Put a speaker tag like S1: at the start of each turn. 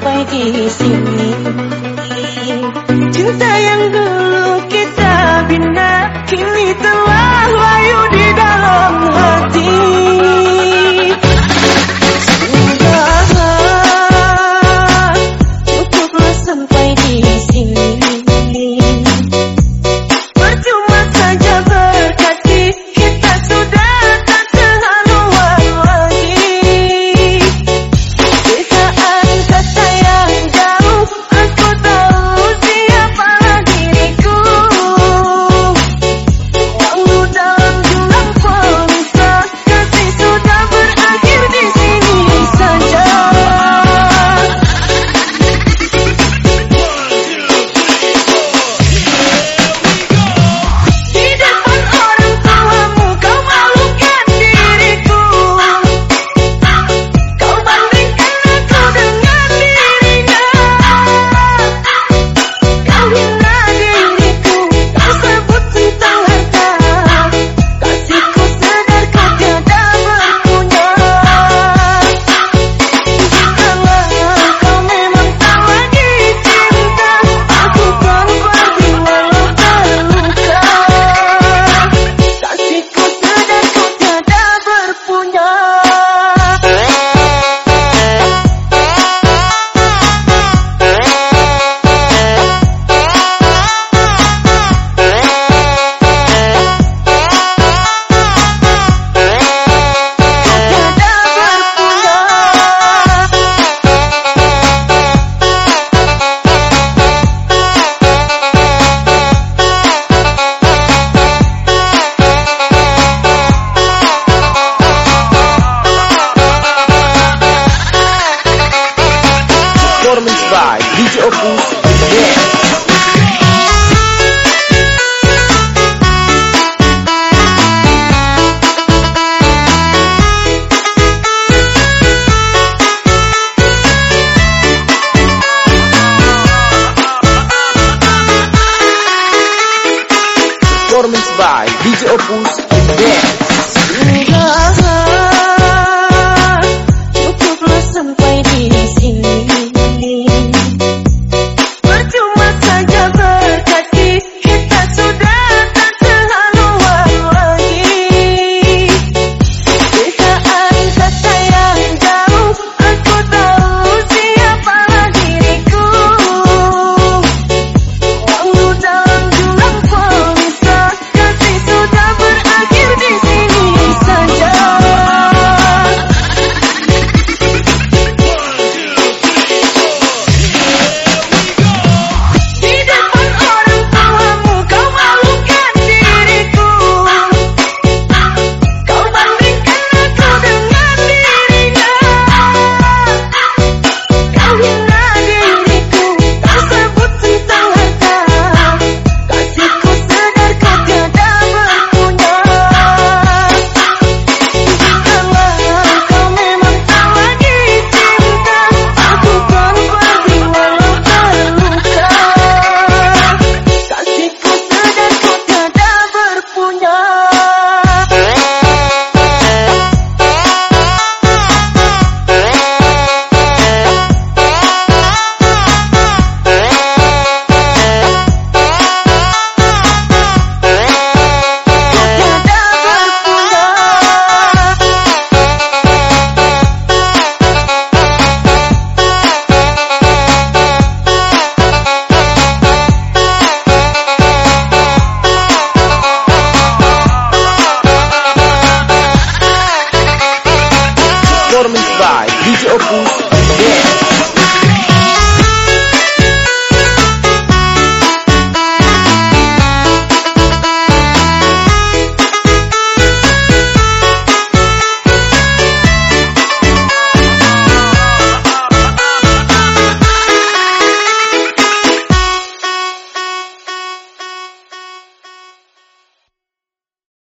S1: Pagi, sini.
S2: performance by DJ Opus Performance by DJ Opus
S1: Dance.